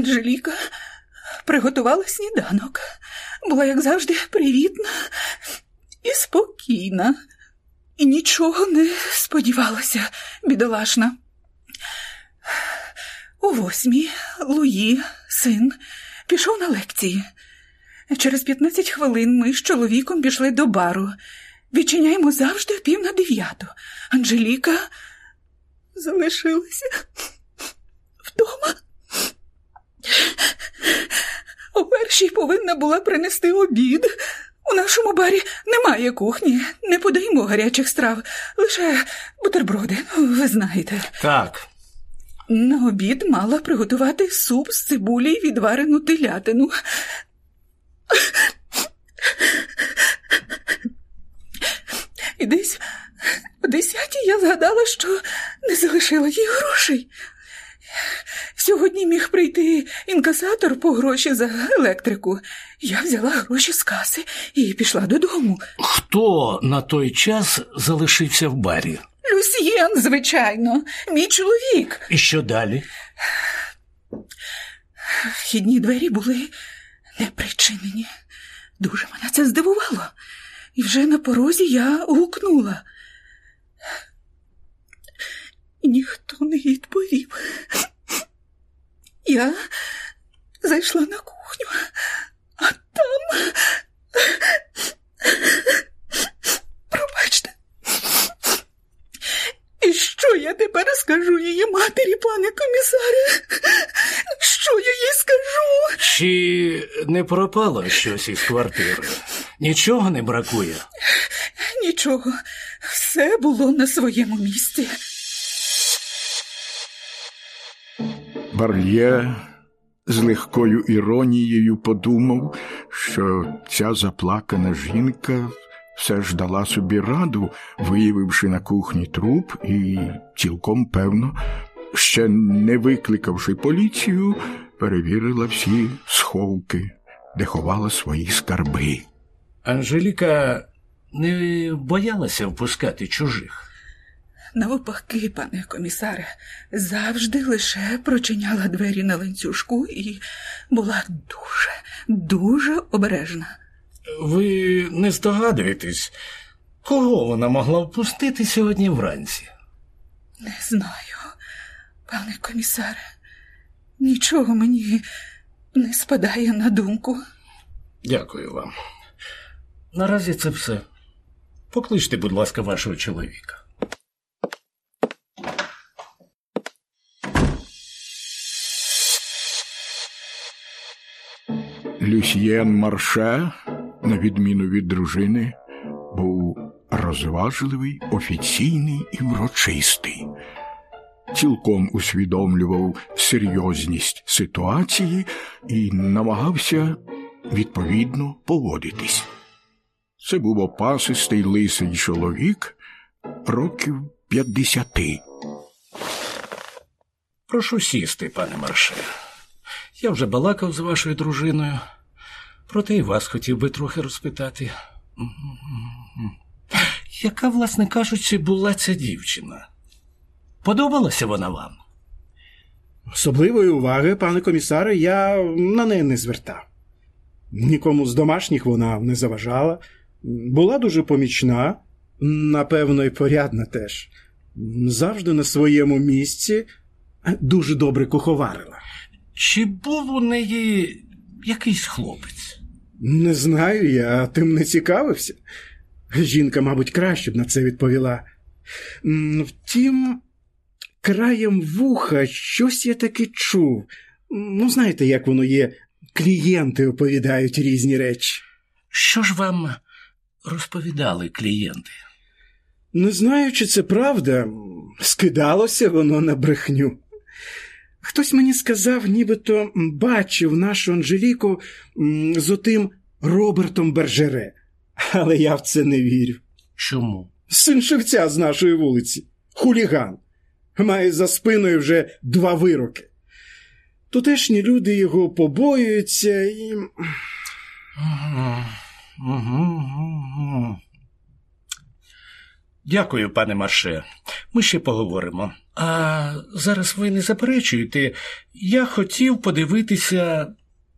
Анжеліка приготувала сніданок. Була, як завжди, привітна і спокійна, і нічого не сподівалася, бідолашна. У восьмій Луї, син, пішов на лекції. Через 15 хвилин ми з чоловіком пішли до бару. Відчиняємо завжди пів на дев'яту. Анжеліка залишилася У першій повинна була принести обід. У нашому барі немає кухні, не подаємо гарячих страв, лише бутерброди, ну, ви знаєте. Так, На обід мала приготувати суп з цибулі й відварену телятину. І десь о десятій я згадала, що не залишила їй грошей. Сьогодні міг прийти інкасатор по гроші за електрику. Я взяла гроші з каси і пішла додому. хто на той час залишився в барі? Люсьєн, звичайно, мій чоловік. І що далі? Вхідні двері були не причинені. Дуже мене це здивувало. І вже на порозі я гукнула. Ніхто не відповів. Я зайшла на кухню, а там. Пробачте. І що я тепер скажу її матері, пане комісаре? Що я їй скажу? Чи не пропало щось із квартири? Нічого не бракує. Нічого, все було на своєму місці. Барлє з легкою іронією подумав, що ця заплакана жінка все ж дала собі раду, виявивши на кухні труп, і цілком певно, ще не викликавши поліцію, перевірила всі сховки, де ховала свої скарби. Анжеліка не боялася впускати чужих. Навпаки, пане комісаре, завжди лише прочиняла двері на ланцюжку і була дуже, дуже обережна. Ви не здогадуєтесь, кого вона могла впустити сьогодні вранці? Не знаю, пане комісаре, нічого мені не спадає на думку. Дякую вам. Наразі це все. Покличте, будь ласка, вашого чоловіка. Люсьєн Марше, на відміну від дружини, був розважливий, офіційний і врочистий. Цілком усвідомлював серйозність ситуації і намагався відповідно поводитись. Це був опасистий лисий чоловік років п'ятдесяти. Прошу сісти, пане Марше. Я вже балакав з вашою дружиною, проте і вас хотів би трохи розпитати. Яка, власне кажучи, була ця дівчина? Подобалася вона вам? Особливої уваги, пане комісаре, я на неї не звертав. Нікому з домашніх вона не заважала, була дуже помічна, напевно, і порядна теж. Завжди на своєму місці дуже добре куховарила. Чи був у неї якийсь хлопець? Не знаю, я тим не цікавився. Жінка, мабуть, краще б на це відповіла. Втім, краєм вуха щось я таки чув. Ну, знаєте, як воно є, клієнти оповідають різні речі. Що ж вам розповідали клієнти? Не знаю, чи це правда, скидалося воно на брехню. Хтось мені сказав, нібито бачив нашу Анжеліку з отим Робертом Бержере, але я в це не вірю. Чому? Син шевця з нашої вулиці, хуліган, має за спиною вже два вироки. Тутешні люди його побоюються і. Дякую, пане Марше. Ми ще поговоримо. А зараз ви не заперечуєте. Я хотів подивитися